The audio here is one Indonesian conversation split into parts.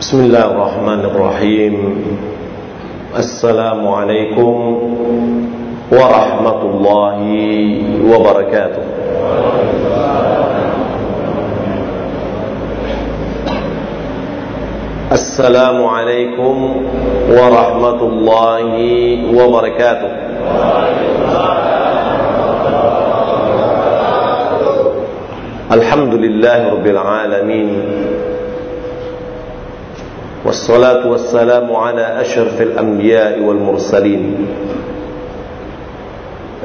بسم الله الرحمن الرحيم. السلام عليكم ورحمة الله وبركاته. السلام عليكم ورحمة الله وبركاته. الحمد لله رب العالمين. والصلاة والسلام على أشرف الأنبياء والمرسلين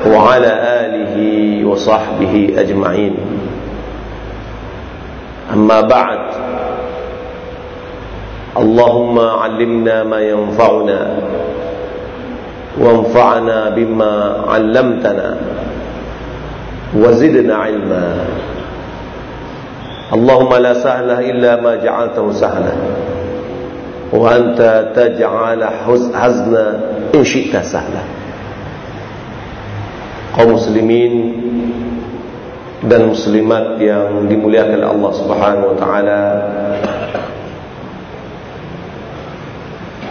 وعلى آله وصحبه أجمعين. أما بعد اللهم علمنا ما ينفعنا وانفعنا بما علمتنا وزدنا علما. اللهم لا سهل إلا ما جعلته سهلا. وأنت تجعل حزنا hazna in syi'ta kaum muslimin dan muslimat yang dimuliakan Allah Subhanahu wa taala.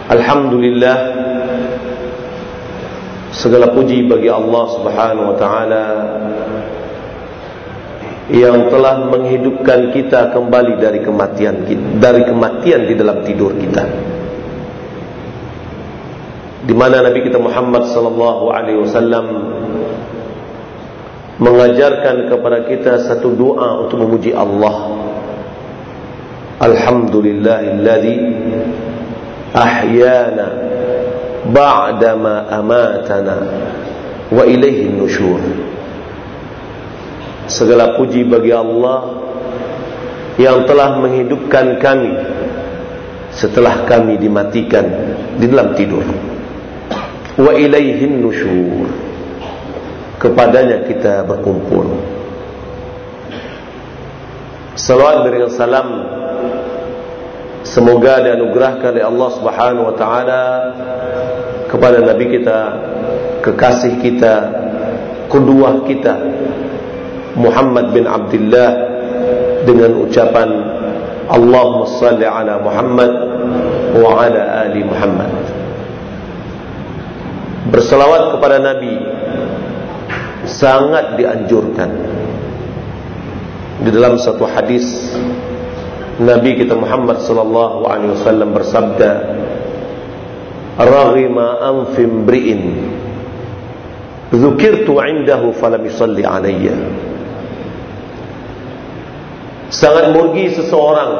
Alhamdulillah segala puji bagi Allah Subhanahu wa taala. Yang telah menghidupkan kita kembali dari kematian dari kematian di dalam tidur kita. Di mana Nabi kita Muhammad sallallahu alaihi wasallam mengajarkan kepada kita satu doa untuk memuji Allah. Alhamdulillahilladzi ahyana ba'dama amatana wa ilaihi nusyur. Segala puji bagi Allah yang telah menghidupkan kami setelah kami dimatikan di dalam tidur. Wa ilaihi nusyur. Kepadanya kita berkumpul. Salawat berikan salam Semoga dianugerahkan oleh Allah Subhanahu wa taala kepada nabi kita, kekasih kita, kedua kita Muhammad bin Abdullah dengan ucapan Allahumma salli ala Muhammad wa ala ali Muhammad. Berselawat kepada nabi sangat dianjurkan. Di dalam satu hadis Nabi kita Muhammad sallallahu alaihi wasallam bersabda Raghima anfi imri'in Dzukirtu 'indahu falam yusalli alayya Sangat murgi seseorang.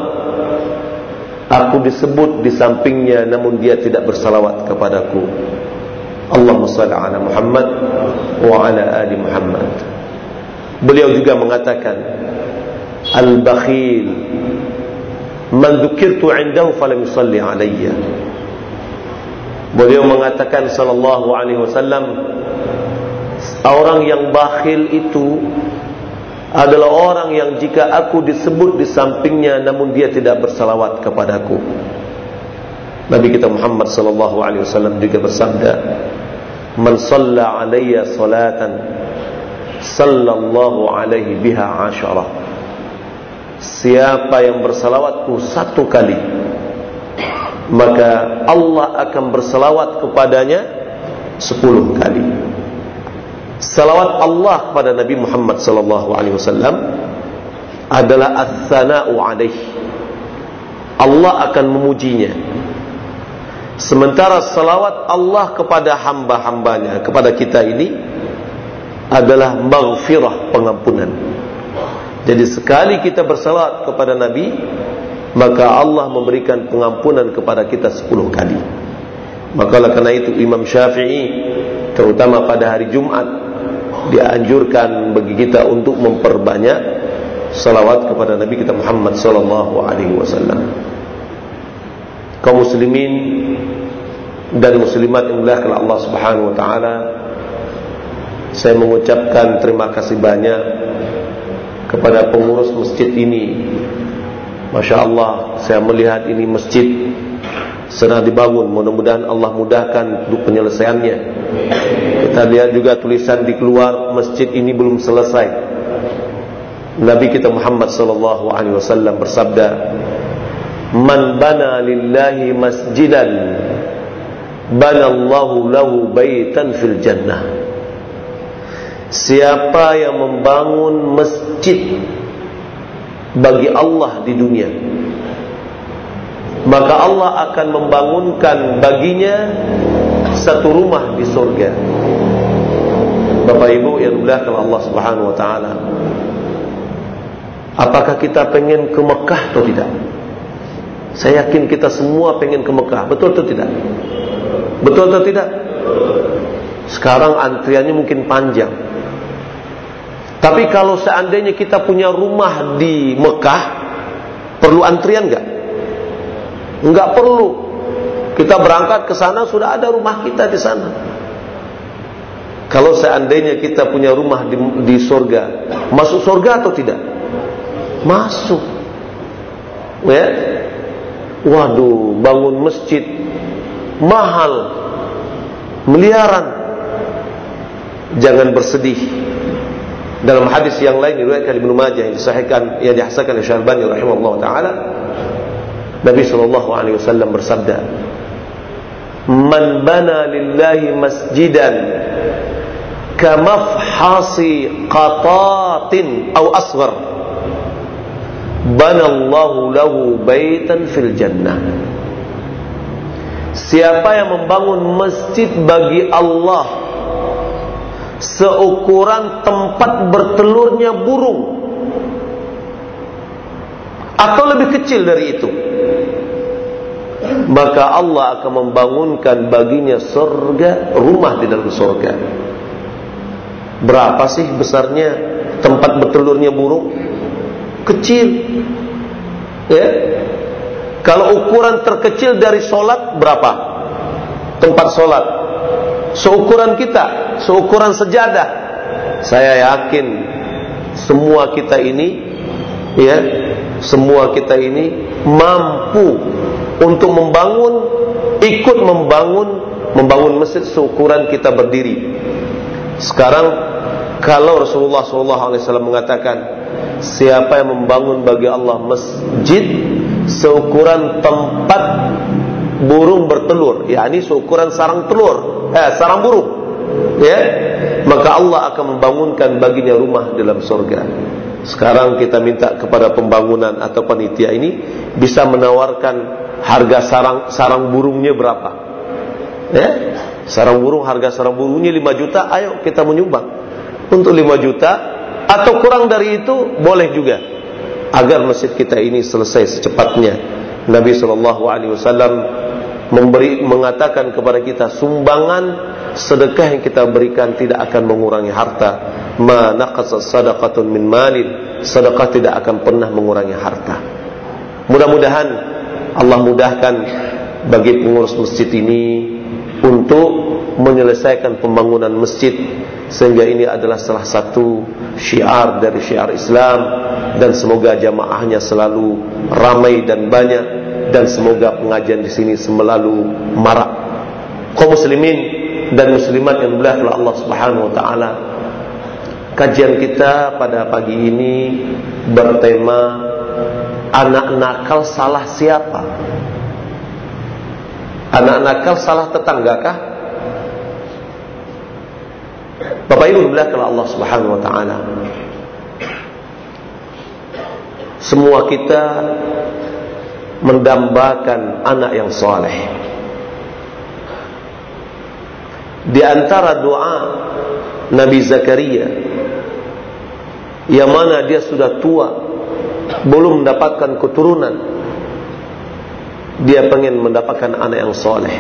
Aku disebut di sampingnya namun dia tidak bersalawat kepadaku. Allahumma salli ala Muhammad wa ala ali Muhammad. Beliau juga mengatakan Al-bakhil Man dzukirtu 'indahu falam yusalli alayya. Beliau mengatakan sallallahu alaihi wasallam orang yang bakhil itu adalah orang yang jika aku disebut di sampingnya namun dia tidak bersalawat kepadaku. Nabi kita Muhammad sallallahu alaihi wasallam juga bersabda, "Man shalla alayya salatan sallallahu alaihi biha 'ashara." Siapa yang bersalawatku satu kali Maka Allah akan bersalawat kepadanya Sepuluh kali Salawat Allah kepada Nabi Muhammad sallallahu alaihi wasallam adalah as-sana'u alaih. Allah akan memujinya. Sementara salawat Allah kepada hamba-hambanya, kepada kita ini adalah maghfirah pengampunan. Jadi sekali kita bersalat kepada Nabi Maka Allah memberikan pengampunan kepada kita sepuluh kali Maka kerana itu Imam Syafi'i Terutama pada hari Jumat Dianjurkan bagi kita untuk memperbanyak Salawat kepada Nabi kita Muhammad Sallallahu Alaihi Wasallam. Kaum muslimin Dan muslimat yang muliakan Allah Subhanahu Wa Taala Saya mengucapkan terima kasih banyak kepada pengurus masjid ini. Masya Allah saya melihat ini masjid sedang dibangun. Mudah-mudahan Allah mudahkan untuk penyelesaiannya. Kita lihat juga tulisan di keluar masjid ini belum selesai. Nabi kita Muhammad sallallahu alaihi wasallam bersabda man bana lillahi masjidan banallahu lahu baitan fil jannah. Siapa yang membangun masjid bagi Allah di dunia maka Allah akan membangunkan baginya satu rumah di surga Bapak Ibu yang dimuliakan Allah Subhanahu wa taala Apakah kita pengen ke Mekah atau tidak? Saya yakin kita semua pengen ke Mekah, betul atau tidak? Betul atau tidak? Sekarang antriannya mungkin panjang. Tapi kalau seandainya kita punya rumah di Mekah, perlu antrian enggak? Enggak perlu. Kita berangkat ke sana sudah ada rumah kita di sana. Kalau seandainya kita punya rumah di, di surga, masuk surga atau tidak? Masuk. Ya. Waduh, bangun masjid mahal. Miliaran. Jangan bersedih. Dalam hadis yang lain diriwayatkan Ibnu Majah yang disahihkan yang dihasankan oleh Syalbani rahimahullah taala Nabi sallallahu alaihi wasallam bersabda Man bana lillahi masjidan kamafhasi qatatin atau asghar banallahu lahu baitan fil jannah. Siapa yang membangun masjid bagi Allah seukuran tempat bertelurnya burung atau lebih kecil dari itu. Maka Allah akan membangunkan baginya surga rumah di dalam surga berapa sih besarnya tempat bertelurnya burung? Kecil. Ya? Kalau ukuran terkecil dari solat berapa? Tempat solat. Seukuran kita seukuran sejadah. Saya yakin semua kita ini ya semua kita ini mampu untuk membangun ikut membangun membangun masjid seukuran kita berdiri. Sekarang kalau Rasulullah SAW mengatakan siapa yang membangun bagi Allah masjid seukuran tempat burung bertelur, yakni seukuran sarang telur, eh sarang burung, ya, maka Allah akan membangunkan baginya rumah dalam surga. Sekarang kita minta kepada pembangunan atau panitia ini bisa menawarkan harga sarang sarang burungnya berapa, ya, sarang burung harga sarang burungnya 5 juta, ayo kita menyumbang untuk 5 juta atau kurang dari itu boleh juga agar masjid kita ini selesai secepatnya. Nabi sallallahu alaihi wasallam memberi mengatakan kepada kita sumbangan sedekah yang kita berikan tidak akan mengurangi harta. Ma naqasa sadaqatun min malin, sedekah tidak akan pernah mengurangi harta. Mudah-mudahan Allah mudahkan bagi pengurus masjid ini untuk menyelesaikan pembangunan masjid sehingga ini adalah salah satu syiar dari syiar Islam dan semoga jamaahnya selalu ramai dan banyak dan semoga pengajian di sini selalu marak kaum muslimin dan muslimat yang dimuliakan oleh Allah Subhanahu wa taala kajian kita pada pagi ini bertema anak nakal salah siapa Anak nakal salah tetanggakah? Bapak Ibu kalau Allah Subhanahu wa taala. Semua kita mendambakan anak yang soleh. Di antara doa Nabi Zakaria yang mana dia sudah tua belum mendapatkan keturunan dia pengen mendapatkan anak yang soleh.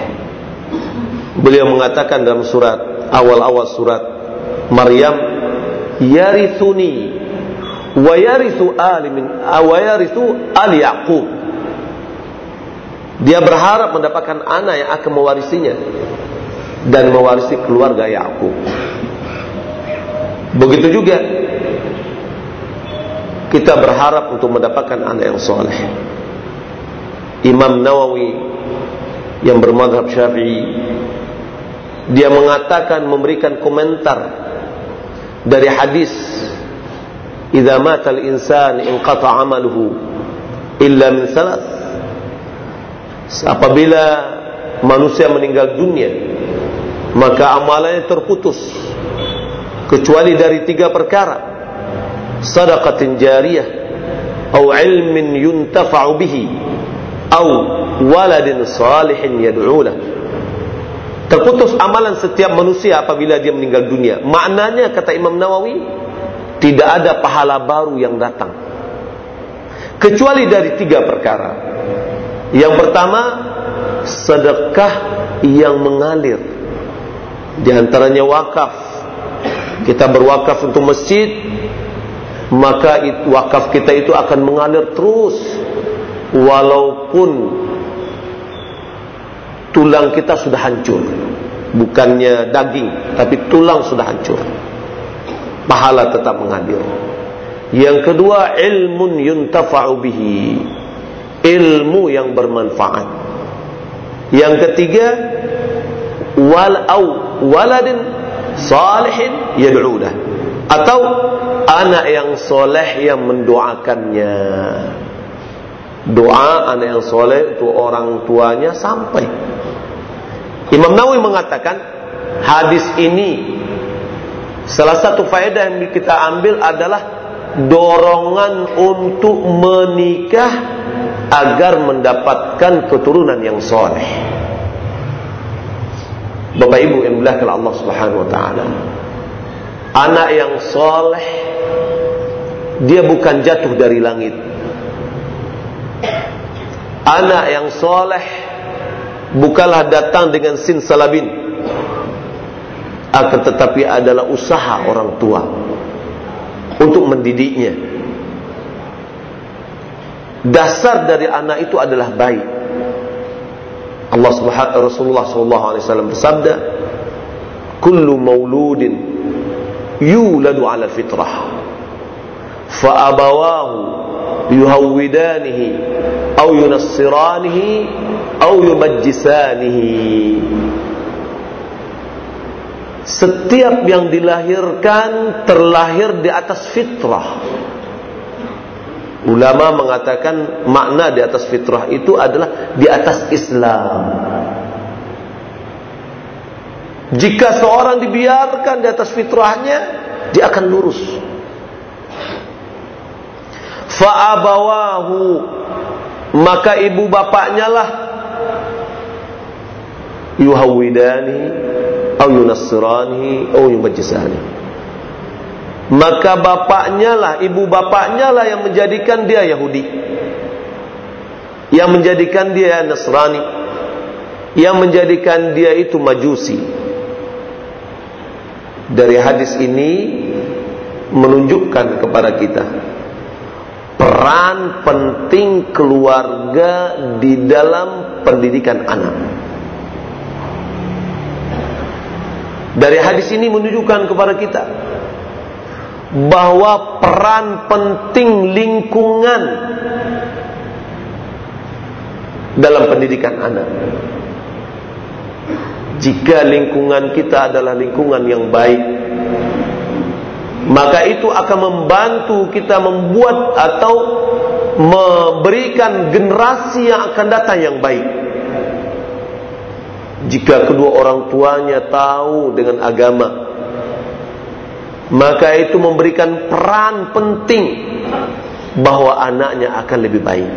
Beliau mengatakan dalam surat awal-awal surat Maryam, yarithuni wa yarithu ali min wa yarithu ali Yaqub. Dia berharap mendapatkan anak yang akan mewarisinya dan mewarisi keluarga Yakub. Begitu juga kita berharap untuk mendapatkan anak yang soleh. Imam Nawawi yang bermadhab syafi'i dia mengatakan memberikan komentar dari hadis idza mata al-insan inqata amaluhu illa min thalath apabila manusia meninggal dunia maka amalannya terputus. Kecuali dari tiga perkara. Sadaqatin jariyah atau ilmin yuntafa'u bihi atau waladin salihin yad'u terputus amalan setiap manusia apabila dia meninggal dunia. Maknanya kata Imam Nawawi tidak ada pahala baru yang datang. Kecuali dari tiga perkara yang pertama sedekah yang mengalir. Di antaranya wakaf. Kita berwakaf untuk masjid maka wakaf kita itu akan mengalir terus. Walaupun tulang kita sudah hancur. Bukannya daging tapi tulang sudah hancur. Pahala tetap mengalir. Yang kedua ilmun yuntafa'u ilmu yang bermanfaat. Yang ketiga wal au waladin salihin yad'ulah atau anak yang soleh yang mendoakannya. Doa anak yang soleh untuk orang tuanya sampai. Imam Nawawi mengatakan hadis ini salah satu faedah yang kita ambil adalah dorongan untuk menikah agar mendapatkan keturunan yang soleh. Bapak Ibu yang belakang Allah Subhanahu Wa Taala, anak yang soleh dia bukan jatuh dari langit. Anak yang soleh bukanlah datang dengan sin salabin, akan tetapi adalah usaha orang tua untuk mendidiknya dasar dari anak itu adalah baik. Allah Subhanahu Rasulullah sallallahu alaihi wasallam bersabda, "Kullu mauludin yuladu 'ala fitrah, fa abawahu yuhawwidanihi aw yunassiranihi aw yumajjisanihi." Setiap yang dilahirkan terlahir di atas fitrah Ulama mengatakan makna di atas fitrah itu adalah di atas Islam. Jika seorang dibiarkan di atas fitrahnya, dia akan lurus. Fa'abawahu maka ibu bapaknya lah yuhawidani atau yunassirani atau yumajjisani maka bapaknya lah, ibu bapaknya lah yang menjadikan dia Yahudi. Yang menjadikan dia Nasrani. Yang menjadikan dia itu Majusi. Dari hadis ini menunjukkan kepada kita peran penting keluarga di dalam pendidikan anak. Dari hadis ini menunjukkan kepada kita bahwa peran penting lingkungan dalam pendidikan anak. Jika lingkungan kita adalah lingkungan yang baik, maka itu akan membantu kita membuat atau memberikan generasi yang akan datang yang baik. Jika kedua orang tuanya tahu dengan agama, maka itu memberikan peran penting bahwa anaknya akan lebih baik.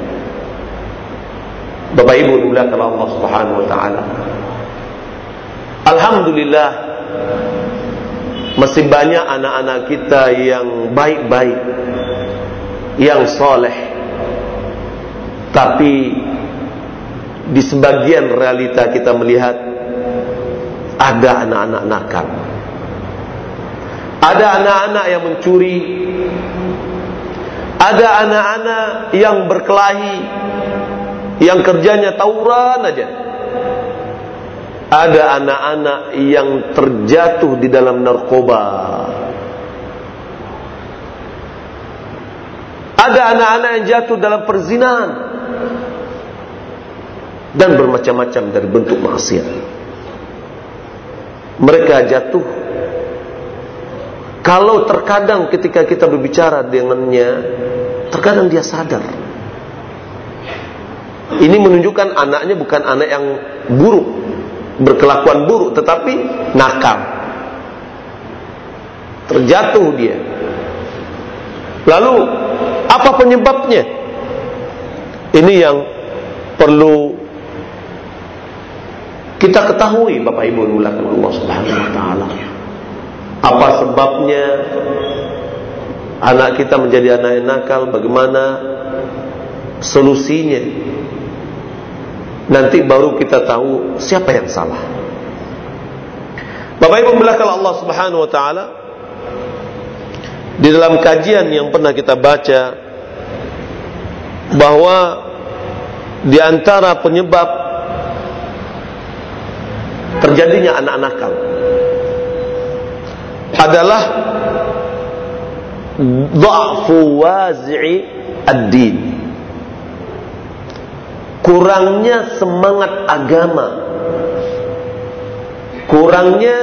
Bapak Ibu dimuliakan Allah Subhanahu wa taala. Alhamdulillah masih banyak anak-anak kita yang baik-baik, yang soleh, tapi di sebagian realita kita melihat ada anak-anak nakal ada anak-anak yang mencuri. Ada anak-anak yang berkelahi. Yang kerjanya tawuran aja. Ada anak-anak yang terjatuh di dalam narkoba. Ada anak-anak yang jatuh dalam perzinahan. Dan bermacam-macam dari bentuk maksiat. Mereka jatuh kalau terkadang ketika kita berbicara dengannya, terkadang dia sadar. Ini menunjukkan anaknya bukan anak yang buruk, berkelakuan buruk, tetapi nakal. Terjatuh dia. Lalu apa penyebabnya? Ini yang perlu kita ketahui Bapak Ibu Allah Subhanahu wa taala. Apa sebabnya anak kita menjadi anak yang nakal? Bagaimana solusinya? Nanti baru kita tahu siapa yang salah. Bapak Ibu mulakan Allah Subhanahu wa taala di dalam kajian yang pernah kita baca bahwa di antara penyebab terjadinya anak nakal adalah dha'fu wazi'i ad-din. Kurangnya semangat agama. Kurangnya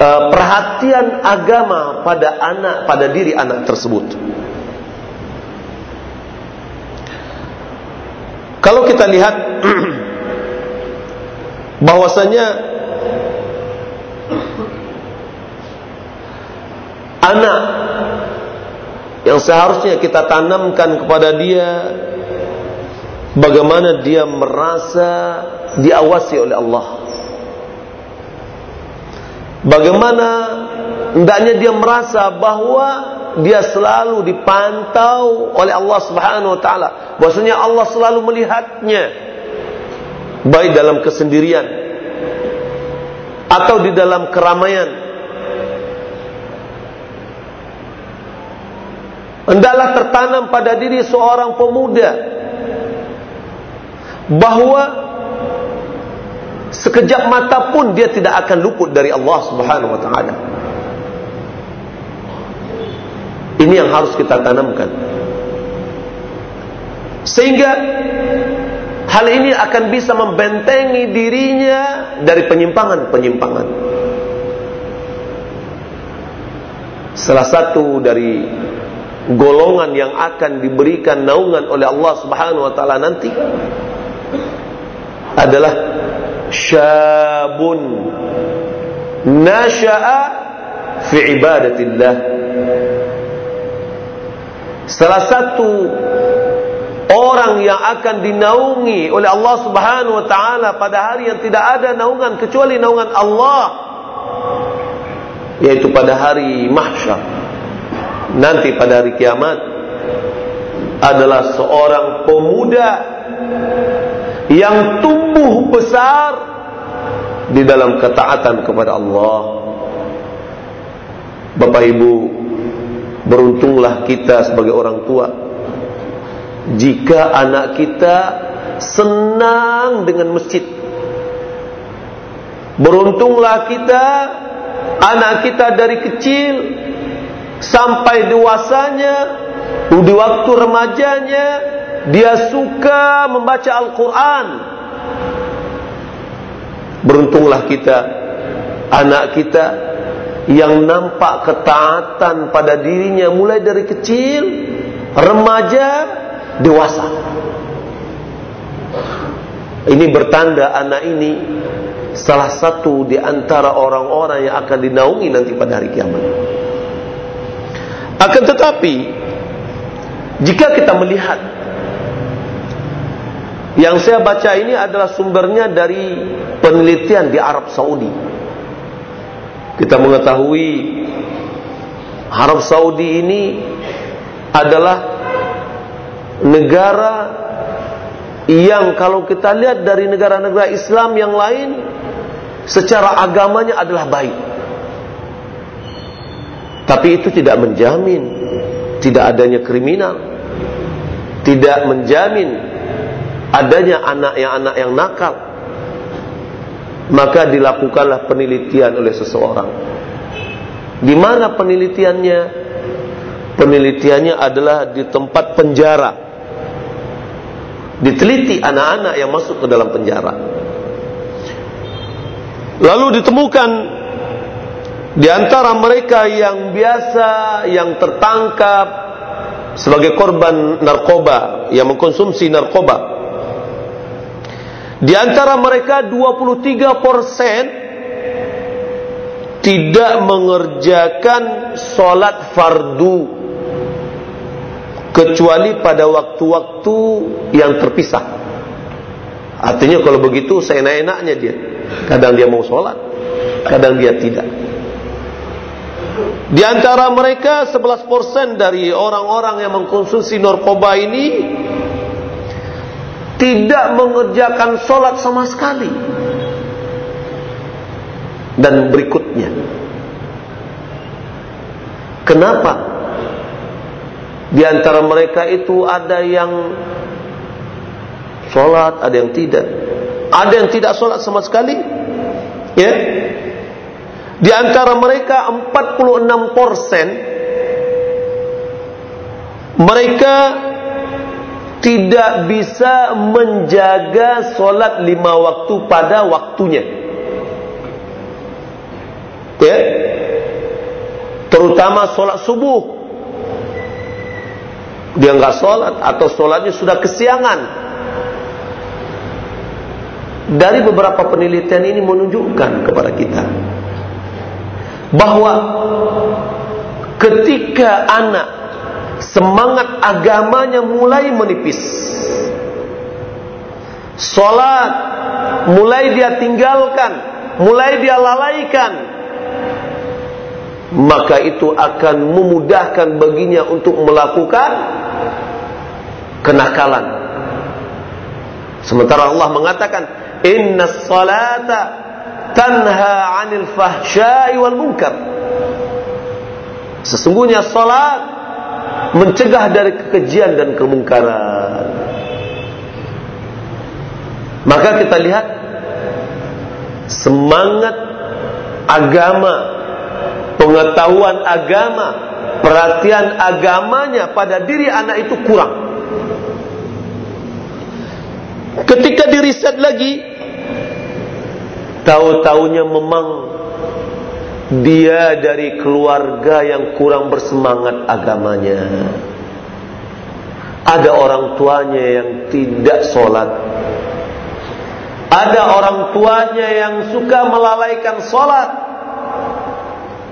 uh, perhatian agama pada anak pada diri anak tersebut. Kalau kita lihat bahwasanya anak yang seharusnya kita tanamkan kepada dia bagaimana dia merasa diawasi oleh Allah. Bagaimana hendaknya dia merasa bahwa dia selalu dipantau oleh Allah Subhanahu wa taala. Bahwasanya Allah selalu melihatnya baik dalam kesendirian atau di dalam keramaian hendaklah tertanam pada diri seorang pemuda bahwa sekejap mata pun dia tidak akan luput dari Allah Subhanahu wa taala ini yang harus kita tanamkan sehingga Hal ini akan bisa membentengi dirinya dari penyimpangan-penyimpangan. Salah satu dari golongan yang akan diberikan naungan oleh Allah Subhanahu wa taala nanti adalah syabun nasha'a fi ibadatillah. Salah satu orang yang akan dinaungi oleh Allah Subhanahu wa taala pada hari yang tidak ada naungan kecuali naungan Allah yaitu pada hari mahsyar nanti pada hari kiamat adalah seorang pemuda yang tumbuh besar di dalam ketaatan kepada Allah. Bapak Ibu beruntunglah kita sebagai orang tua. Jika anak kita senang dengan masjid beruntunglah kita anak kita dari kecil sampai dewasanya di waktu remajanya dia suka membaca Al-Quran beruntunglah kita anak kita yang nampak ketaatan pada dirinya mulai dari kecil remaja dewasa. Ini bertanda anak ini salah satu di antara orang-orang yang akan dinaungi nanti pada hari kiamat. Akan tetapi jika kita melihat yang saya baca ini adalah sumbernya dari penelitian di Arab Saudi. Kita mengetahui Arab Saudi ini adalah negara yang kalau kita lihat dari negara-negara Islam yang lain secara agamanya adalah baik. Tapi itu tidak menjamin tidak adanya kriminal. Tidak menjamin adanya anak yang anak yang nakal. Maka dilakukanlah penelitian oleh seseorang. Di mana penelitiannya? Penelitiannya adalah di tempat penjara diteliti anak-anak yang masuk ke dalam penjara. Lalu ditemukan di antara mereka yang biasa yang tertangkap sebagai korban narkoba yang mengkonsumsi narkoba di antara mereka 23 persen tidak mengerjakan solat fardu kecuali pada waktu-waktu yang terpisah. Artinya kalau begitu saya enak-enaknya dia. Kadang dia mau sholat, kadang dia tidak. Di antara mereka 11% dari orang-orang yang mengkonsumsi narkoba ini tidak mengerjakan sholat sama sekali. Dan berikutnya, kenapa di antara mereka itu ada yang sholat, ada yang tidak, ada yang tidak sholat sama sekali, ya. Di antara mereka 46 persen mereka tidak bisa menjaga solat lima waktu pada waktunya. Ya, terutama solat subuh. Dia nggak solat atau solatnya sudah kesiangan. Dari beberapa penelitian ini menunjukkan kepada kita bahwa ketika anak semangat agamanya mulai menipis. Salat mulai dia tinggalkan, mulai dia lalaikan. Maka itu akan memudahkan baginya untuk melakukan kenakalan. Sementara Allah mengatakan, "Inna salata tanha 'anil fahsya'i wal munkar." Sesungguhnya salat mencegah dari kekejian dan kemungkaran. Maka kita lihat semangat agama, pengetahuan agama, perhatian agamanya pada diri anak itu kurang. Ketika diriset lagi, tahu-taunya memang dia dari keluarga yang kurang bersemangat agamanya. Ada orang tuanya yang tidak sholat. Ada orang tuanya yang suka melalaikan sholat.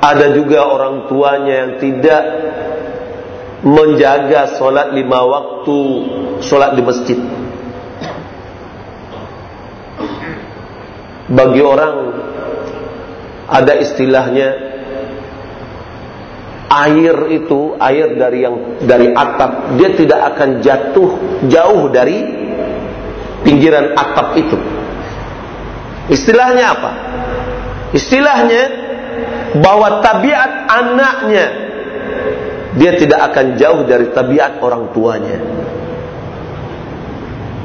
Ada juga orang tuanya yang tidak menjaga sholat lima waktu sholat di masjid. Bagi orang ada istilahnya air itu air dari yang dari atap. Dia tidak akan jatuh jauh dari pinggiran atap itu. Istilahnya apa? Istilahnya bahwa tabiat anaknya dia tidak akan jauh dari tabiat orang tuanya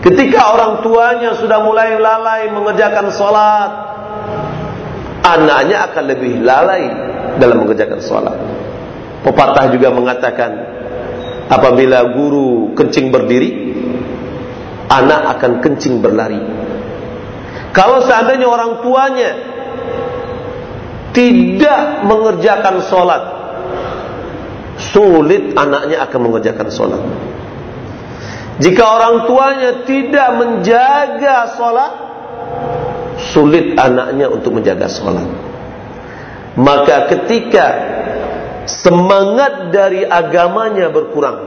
ketika orang tuanya sudah mulai lalai mengerjakan sholat anaknya akan lebih lalai dalam mengerjakan sholat. Pepatah juga mengatakan, apabila guru kencing berdiri, anak akan kencing berlari. Kalau seandainya orang tuanya tidak mengerjakan sholat, sulit anaknya akan mengerjakan sholat. Jika orang tuanya tidak menjaga sholat, sulit anaknya untuk menjaga sholat. Maka ketika semangat dari agamanya berkurang,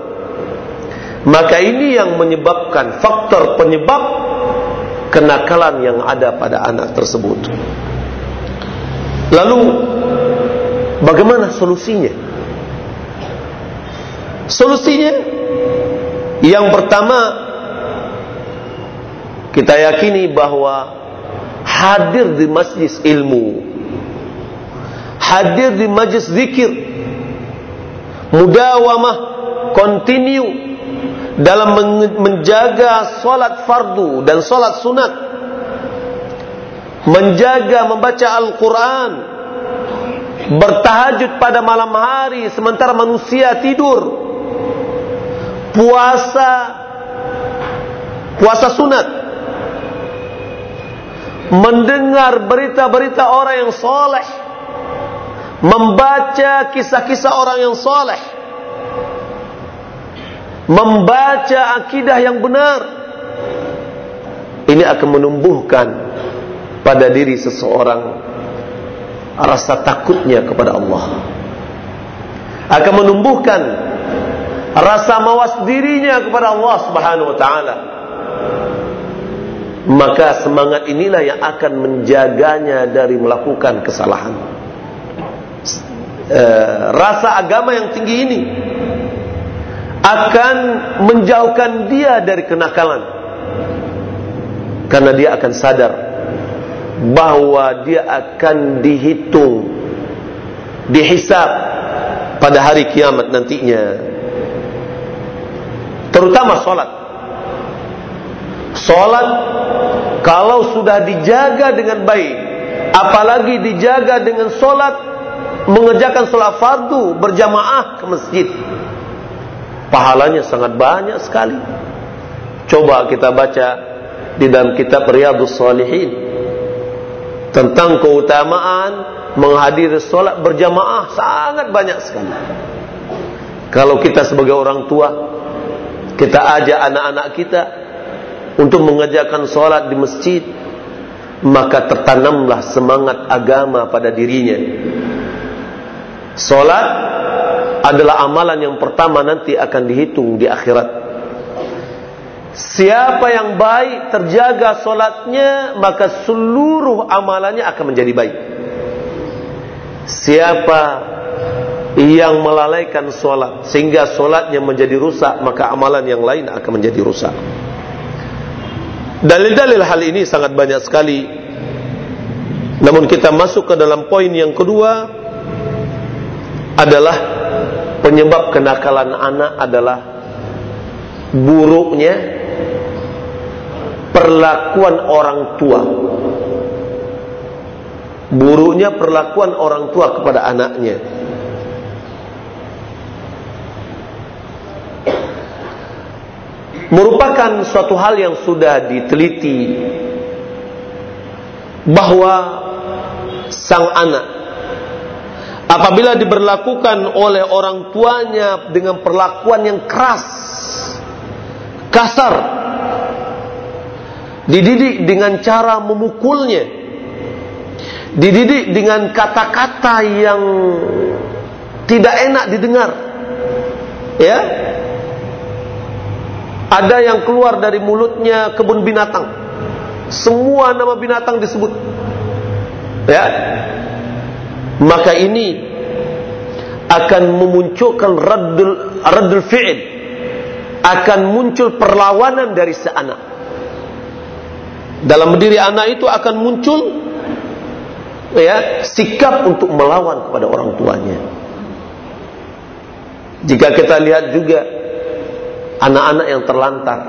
maka ini yang menyebabkan faktor penyebab kenakalan yang ada pada anak tersebut. Lalu bagaimana solusinya? Solusinya yang pertama kita yakini bahwa hadir di majlis ilmu hadir di majlis zikir mudawamah continue dalam menjaga solat fardu dan solat sunat menjaga membaca Al-Quran bertahajud pada malam hari sementara manusia tidur puasa. Puasa sunat. Mendengar berita-berita orang yang soleh, membaca kisah-kisah orang yang soleh, membaca akidah yang benar. Ini akan menumbuhkan pada diri seseorang rasa takutnya kepada Allah. Akan menumbuhkan rasa mawas dirinya kepada Allah Subhanahu wa taala. Maka semangat inilah yang akan menjaganya dari melakukan kesalahan. E, rasa agama yang tinggi ini akan menjauhkan dia dari kenakalan. Karena dia akan sadar bahwa dia akan dihitung dihisap pada hari kiamat nantinya terutama solat solat kalau sudah dijaga dengan baik apalagi dijaga dengan solat mengerjakan solat fardu berjamaah ke masjid pahalanya sangat banyak sekali. Coba kita baca di dalam kitab Riyadhus Shalihin tentang keutamaan menghadiri solat berjamaah sangat banyak sekali. Kalau kita sebagai orang tua, kita ajak anak-anak kita untuk mengerjakan solat di masjid, maka tertanamlah semangat agama pada dirinya. Solat adalah amalan yang pertama nanti akan dihitung di akhirat. Siapa yang baik terjaga solatnya maka seluruh amalannya akan menjadi baik. Siapa yang melalaikan solat sehingga solatnya menjadi rusak maka amalan yang lain akan menjadi rusak. Dalil-dalil hal ini sangat banyak sekali. Namun kita masuk ke dalam poin yang kedua adalah penyebab kenakalan anak adalah buruknya perlakuan orang tua. Buruknya perlakuan orang tua kepada anaknya. Merupakan suatu hal yang sudah diteliti bahwa sang anak apabila diberlakukan oleh orang tuanya dengan perlakuan yang keras, kasar, dididik dengan cara memukulnya, dididik dengan kata-kata yang tidak enak didengar, ya. Ada yang keluar dari mulutnya kebun binatang. Semua nama binatang disebut. Ya, maka ini akan memunculkan raddul raddul fi'il akan muncul perlawanan dari seanak dalam diri anak itu akan muncul ya sikap untuk melawan kepada orang tuanya jika kita lihat juga anak-anak yang terlantar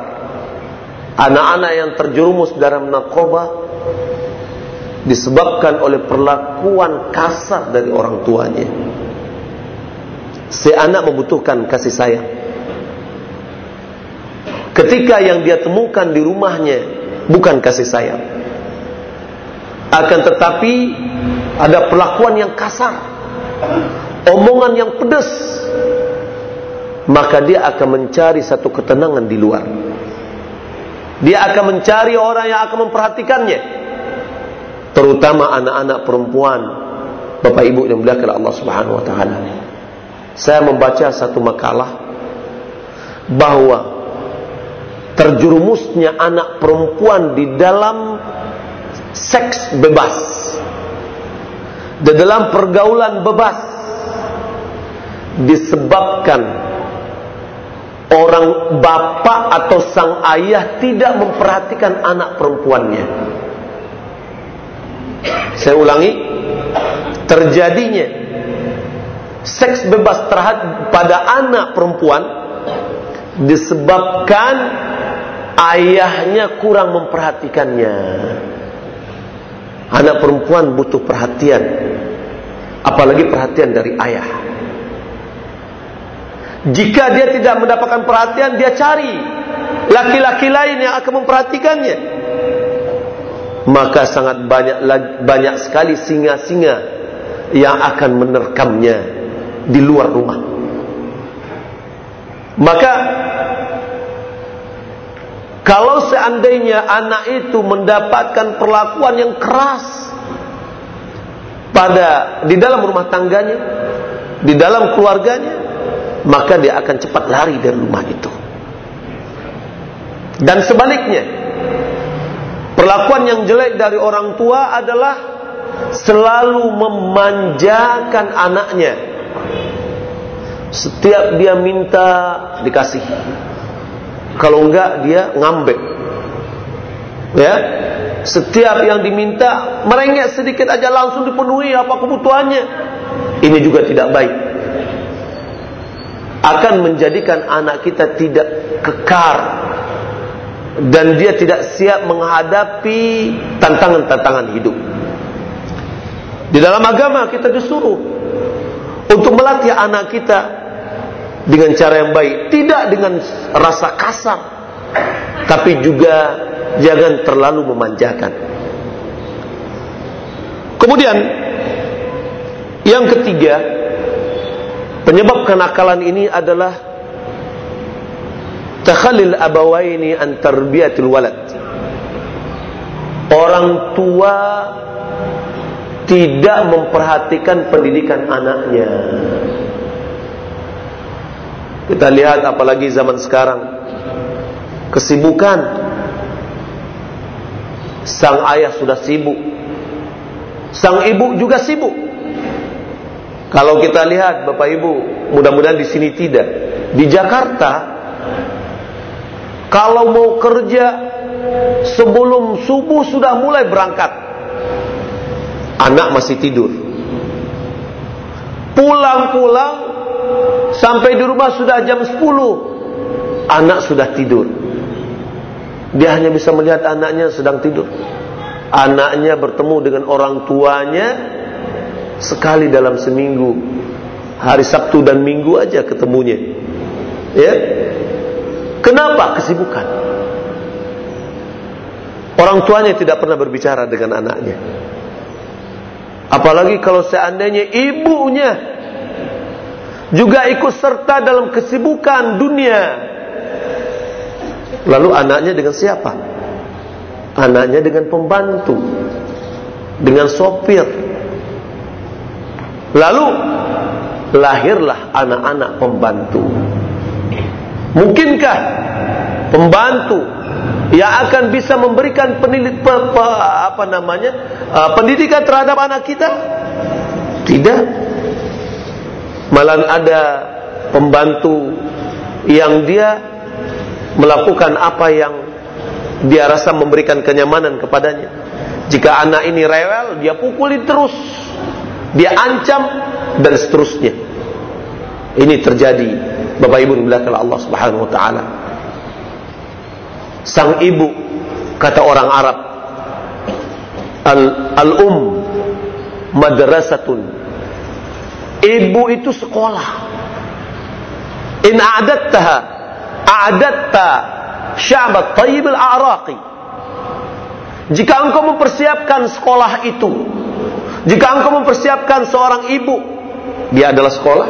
anak-anak yang terjerumus dalam narkoba disebabkan oleh perlakuan kasar dari orang tuanya. Si anak membutuhkan kasih sayang. Ketika yang dia temukan di rumahnya bukan kasih sayang. Akan tetapi ada perlakuan yang kasar. Omongan yang pedas. Maka dia akan mencari satu ketenangan di luar. Dia akan mencari orang yang akan memperhatikannya terutama anak-anak perempuan Bapak Ibu yang muliakan Allah Subhanahu wa taala. Saya membaca satu makalah bahwa terjerumusnya anak perempuan di dalam seks bebas. Di dalam pergaulan bebas disebabkan orang bapak atau sang ayah tidak memperhatikan anak perempuannya saya ulangi, terjadinya seks bebas terhadap pada anak perempuan disebabkan ayahnya kurang memperhatikannya. Anak perempuan butuh perhatian, apalagi perhatian dari ayah. Jika dia tidak mendapatkan perhatian, dia cari laki-laki lain yang akan memperhatikannya maka sangat banyak banyak sekali singa-singa yang akan menerkamnya di luar rumah. Maka Kalau seandainya anak itu mendapatkan perlakuan yang keras pada di dalam rumah tangganya, di dalam keluarganya, maka dia akan cepat lari dari rumah itu. Dan sebaliknya, perlakuan yang jelek dari orang tua adalah selalu memanjakan anaknya. Setiap dia minta dikasih. Kalau enggak dia ngambek. Ya. Setiap yang diminta merengek sedikit aja langsung dipenuhi apa kebutuhannya. Ini juga tidak baik. Akan menjadikan anak kita tidak kekar dan dia tidak siap menghadapi tantangan-tantangan hidup. Di dalam agama kita disuruh untuk melatih anak kita dengan cara yang baik, tidak dengan rasa kasar, tapi juga jangan terlalu memanjakan. Kemudian yang ketiga, penyebab kenakalan ini adalah takhalil abawaini an tarbiyatil walad. Orang tua tidak memperhatikan pendidikan anaknya. Kita lihat apalagi zaman sekarang kesibukan sang ayah sudah sibuk sang ibu juga sibuk kalau kita lihat Bapak Ibu mudah-mudahan di sini tidak. Di Jakarta kalau mau kerja sebelum subuh sudah mulai berangkat. Anak masih tidur. Pulang-pulang Sampai di rumah sudah jam 10 Anak sudah tidur. Dia hanya bisa melihat anaknya sedang tidur. Anaknya bertemu dengan orang tuanya Sekali dalam seminggu Hari Sabtu dan Minggu aja ketemunya Ya Kenapa? Kesibukan Orang tuanya tidak pernah berbicara dengan anaknya Apalagi kalau seandainya ibunya juga ikut serta dalam kesibukan dunia. Lalu anaknya dengan siapa? Anaknya dengan pembantu, dengan sopir. Lalu lahirlah anak-anak pembantu. Mungkinkah pembantu yang akan bisa memberikan penilik, pe, pe, apa namanya uh, pendidikan terhadap anak kita? Tidak malah ada pembantu yang dia melakukan apa yang dia rasa memberikan kenyamanan kepadanya. Jika anak ini rewel, dia pukuli terus, dia ancam dan seterusnya. Ini terjadi Bapak Ibu dimuliakan Allah Subhanahu wa taala. Sang ibu kata orang Arab al-um madrasatun Ibu itu sekolah. In a'adattaha a'adatta syabat tayyib al-a'raqi. Jika engkau mempersiapkan sekolah itu, jika engkau mempersiapkan seorang ibu, dia adalah sekolah.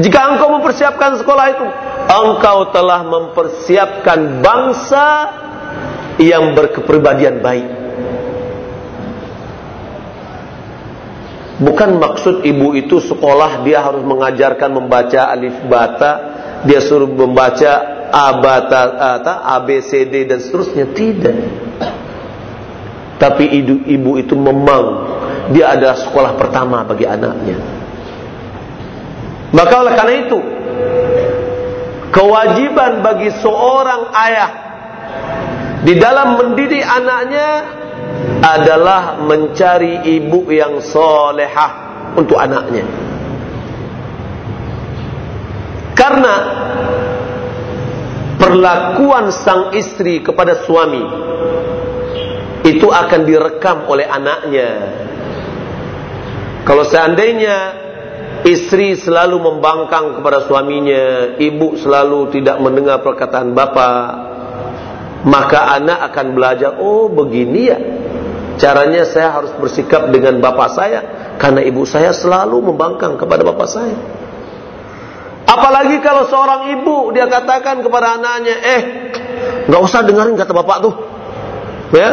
Jika engkau mempersiapkan sekolah itu, engkau telah mempersiapkan bangsa yang berkepribadian baik. Bukan maksud ibu itu sekolah dia harus mengajarkan membaca alif bata, dia suruh membaca a bata a b c d dan seterusnya tidak. Tapi ibu, ibu itu memang dia adalah sekolah pertama bagi anaknya. Maka oleh karena itu kewajiban bagi seorang ayah di dalam mendidik anaknya adalah mencari ibu yang solehah untuk anaknya. Karena perlakuan sang istri kepada suami itu akan direkam oleh anaknya. Kalau seandainya istri selalu membangkang kepada suaminya, ibu selalu tidak mendengar perkataan bapak, maka anak akan belajar, oh begini ya Caranya saya harus bersikap dengan bapak saya karena ibu saya selalu membangkang kepada bapak saya. Apalagi kalau seorang ibu dia katakan kepada anaknya, "Eh, nggak usah dengerin kata bapak tuh. Ya,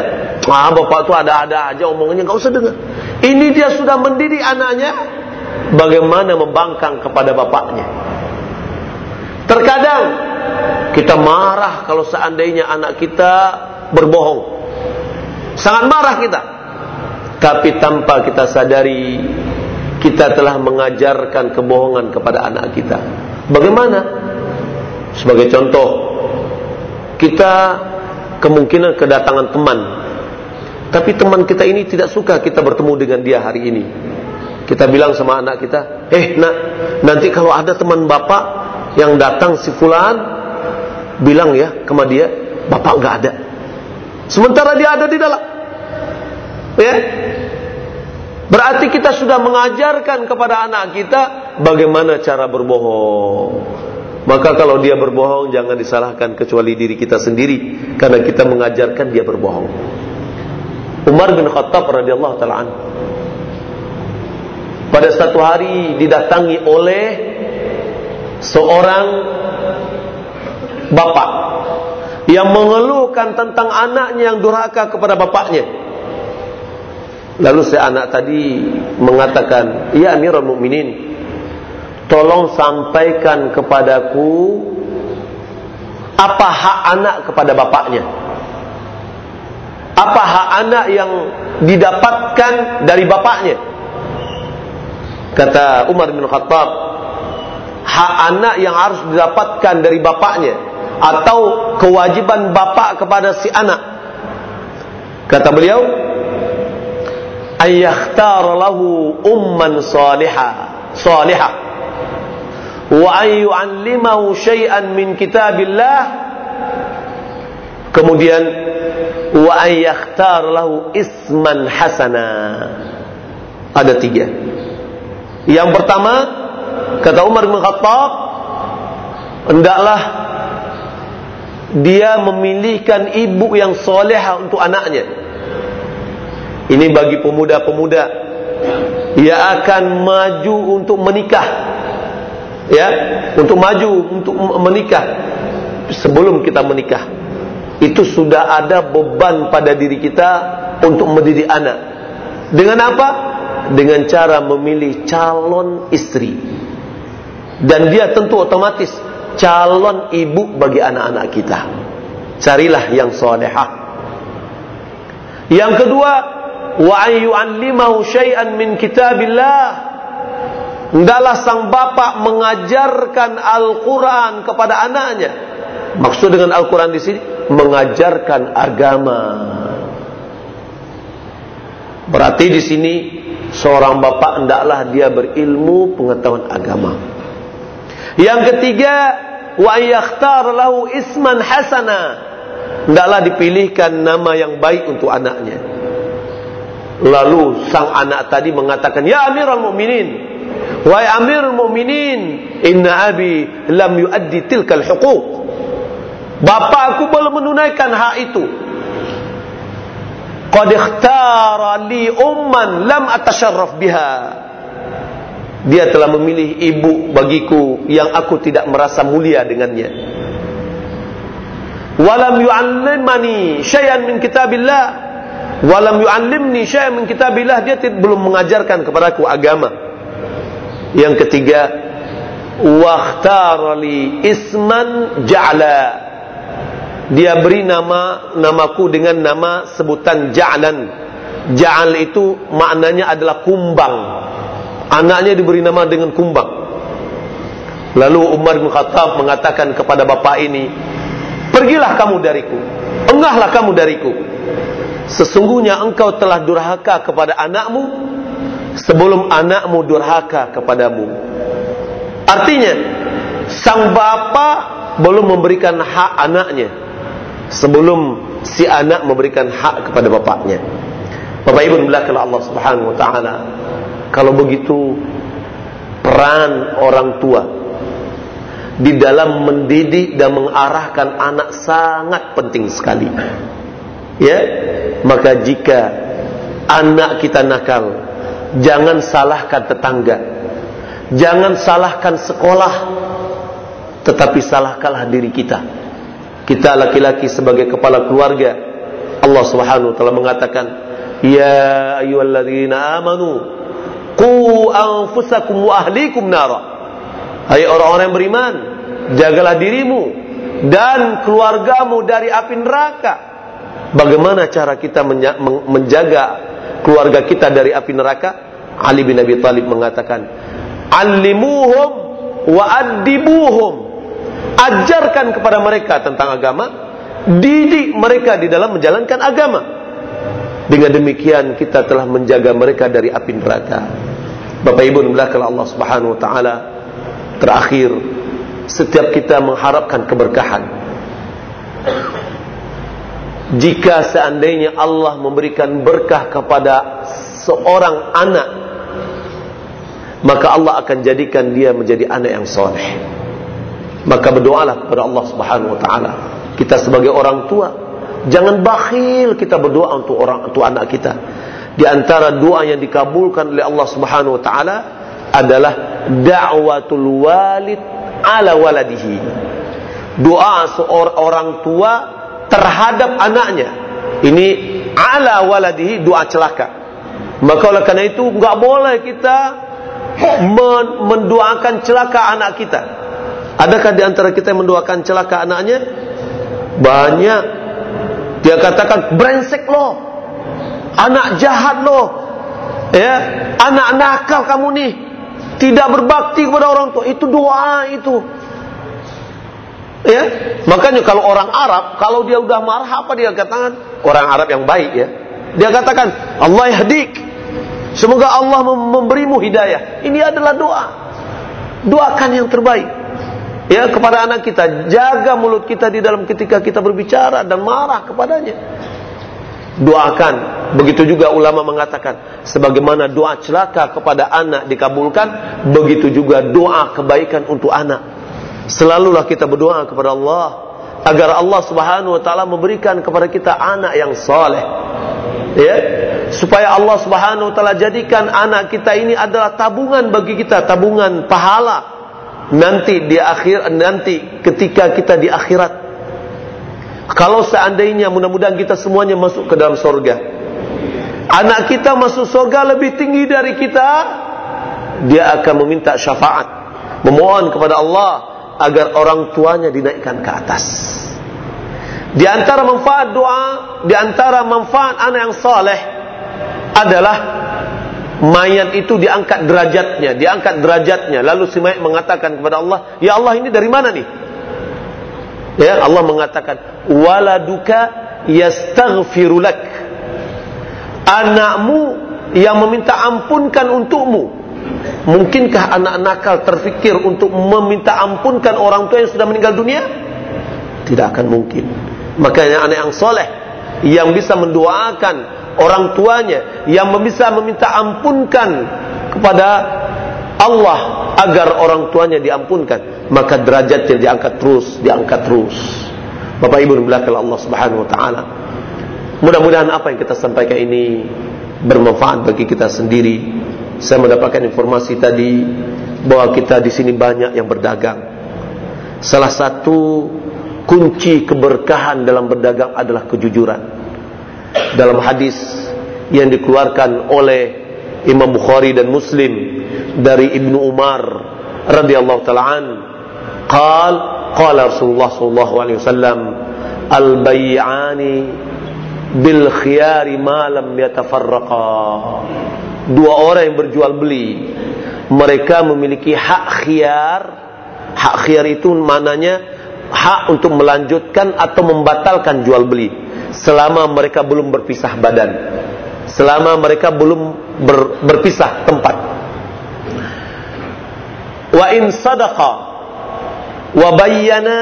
ah bapak tuh ada-ada aja omongannya nggak usah dengar. Ini dia sudah mendidik anaknya bagaimana membangkang kepada bapaknya. Terkadang kita marah kalau seandainya anak kita berbohong. Sangat marah kita. Tapi tanpa kita sadari kita telah mengajarkan kebohongan kepada anak kita. Bagaimana? Sebagai contoh, kita kemungkinan kedatangan teman. Tapi teman kita ini tidak suka kita bertemu dengan dia hari ini. Kita bilang sama anak kita, "Eh, nak, nanti kalau ada teman bapak yang datang si fulan, bilang ya ke dia, bapak nggak ada." Sementara dia ada di dalam. Ya. Berarti kita sudah mengajarkan kepada anak kita bagaimana cara berbohong. Maka kalau dia berbohong jangan disalahkan kecuali diri kita sendiri karena kita mengajarkan dia berbohong. Umar bin Khattab radhiyallahu taala pada satu hari didatangi oleh seorang bapak yang mengeluhkan tentang anaknya yang durhaka kepada bapaknya. Lalu si anak tadi mengatakan, "Ya Amirul Mukminin, tolong sampaikan kepadaku apa hak anak kepada bapaknya. Apa hak anak yang didapatkan dari bapaknya?" Kata Umar bin Khattab, hak anak yang harus didapatkan dari bapaknya atau kewajiban bapak kepada si anak. Kata beliau, ayakhtar lahu umman salihah salihah wa an yu'allimahu syai'an min kitabillah. Kemudian wa an yakhtar lahu isman hasana. Ada tiga. Yang pertama kata Umar bin Khattab hendaklah dia memilihkan ibu yang soleha untuk anaknya. Ini bagi pemuda-pemuda. Ia akan maju untuk menikah. Ya, untuk maju untuk menikah sebelum kita menikah. Itu sudah ada beban pada diri kita untuk mendidik anak. Dengan apa? Dengan cara memilih calon istri. Dan dia tentu otomatis calon ibu bagi anak-anak kita. Carilah yang solehah. Yang kedua, wa an syai'an min kitabillah Hendaklah sang bapak mengajarkan Al-Quran kepada anaknya. Maksud dengan Al-Quran di sini mengajarkan agama. Berarti di sini seorang bapak hendaklah dia berilmu pengetahuan agama. Yang ketiga, wa yakhtar lahu isman hasana. Hendaklah dipilihkan nama yang baik untuk anaknya. Lalu sang anak tadi mengatakan, "Ya Amirul Mukminin, wahai Amirul Mukminin, inna abi lam yuaddi tilkal huquq." Bapakku belum menunaikan hak itu. Qad ikhtara li umman lam atasharraf biha. Dia telah memilih ibu bagiku yang aku tidak merasa mulia dengannya. Walam yu'allimani syai'an min kitabillah walam yu'allimni syai'an min kitabillah. Dia belum mengajarkan kepadaku agama. Yang ketiga wakhtara li isman ja'la. Dia beri nama namaku dengan nama sebutan ja'lan. Ja'al itu maknanya adalah kumbang. Anaknya diberi nama dengan kumbang. Lalu Umar bin Khattab mengatakan kepada bapak ini pergilah kamu dariku. Engahlah kamu dariku Sesungguhnya engkau telah durhaka kepada anakmu sebelum anakmu durhaka kepadamu. Artinya, sang bapa belum memberikan hak anaknya sebelum si anak memberikan hak kepada bapaknya. Bapak Ibu belakang Allah Subhanahu wa taala. Kalau begitu peran orang tua di dalam mendidik dan mengarahkan anak sangat penting sekali. Ya, maka jika anak kita nakal, jangan salahkan tetangga. Jangan salahkan sekolah, tetapi salahkanlah diri kita. Kita laki-laki sebagai kepala keluarga. Allah Subhanahu taala mengatakan, "Ya ayyuhalladzina amanu qu anfusakum wa ahlikum nara." Hai orang-orang yang beriman, jagalah dirimu dan keluargamu dari api neraka. Bagaimana cara kita menjaga keluarga kita dari api neraka? Ali bin Abi Thalib mengatakan, "Allimuhum wa addibuhum." ajarkan kepada mereka tentang agama, didik mereka di dalam menjalankan agama. Dengan demikian kita telah menjaga mereka dari api neraka. Bapak Ibu belakang Allah Subhanahu wa taala terakhir setiap kita mengharapkan keberkahan. Jika seandainya Allah memberikan berkah kepada seorang anak maka Allah akan jadikan dia menjadi anak yang soleh maka berdoalah kepada Allah Subhanahu wa taala. Kita sebagai orang tua, jangan bakhil kita berdoa untuk orang untuk anak kita. Di antara doa yang dikabulkan oleh Allah Subhanahu wa taala adalah da'watul walid ala waladihi. Doa seorang orang tua terhadap anaknya. Ini ala waladihi doa celaka. Maka oleh karena itu enggak boleh kita mendoakan celaka anak kita. Adakah di antara kita yang mendoakan celaka anaknya? Banyak. Dia katakan brengsek lo. Anak jahat lo. Ya, anak nakal kamu nih. Tidak berbakti kepada orang tua. Itu doa itu. Ya, makanya kalau orang Arab, kalau dia udah marah apa dia katakan? Orang Arab yang baik ya. Dia katakan, Allah yahdik. Semoga Allah memberimu hidayah. Ini adalah doa. Doakan yang terbaik ya kepada anak kita jaga mulut kita di dalam ketika kita berbicara dan marah kepadanya doakan begitu juga ulama mengatakan sebagaimana doa celaka kepada anak dikabulkan begitu juga doa kebaikan untuk anak selalulah kita berdoa kepada Allah agar Allah Subhanahu wa taala memberikan kepada kita anak yang saleh. Ya? Supaya Allah Subhanahu wa taala jadikan anak kita ini adalah tabungan bagi kita tabungan pahala. Nanti di akhir nanti ketika kita di akhirat. Kalau seandainya mudah-mudahan kita semuanya masuk ke dalam sorga. Anak kita masuk sorga lebih tinggi dari kita dia akan meminta syafaat. Memohon kepada Allah agar orang tuanya dinaikkan ke atas di antara manfaat doa di antara manfaat anak yang saleh adalah mayat itu diangkat derajatnya, diangkat derajatnya. Lalu si mayat mengatakan kepada Allah, "Ya Allah, ini dari mana nih?" Ya, Allah mengatakan, "Waladuka yastaghfiru lak." Anakmu yang meminta ampunkan untukmu. Mungkinkah anak nakal terfikir untuk meminta ampunkan orang tua yang sudah meninggal dunia? Tidak akan mungkin. Makanya anak yang soleh yang bisa mendoakan orang tuanya yang bisa meminta ampunkan kepada Allah agar orang tuanya diampunkan maka derajatnya diangkat terus diangkat terus Bapak Ibu belakang Allah Subhanahu wa taala mudah-mudahan apa yang kita sampaikan ini bermanfaat bagi kita sendiri saya mendapatkan informasi tadi bahwa kita di sini banyak yang berdagang. Salah satu kunci keberkahan dalam berdagang adalah kejujuran. Dalam hadis yang dikeluarkan oleh Imam Bukhari dan Muslim dari Ibnu Umar radhiyallahu taala an qal qala Rasulullah sallallahu alaihi wasallam al bay'ani bil khiyari ma lam yatafarraqa dua orang yang berjual beli. Mereka memiliki hak khiyar. Hak khiyar itu maknanya hak untuk melanjutkan atau membatalkan jual beli. Selama mereka belum berpisah badan. Selama mereka belum ber, berpisah tempat. Wa in sadaqa wa bayyana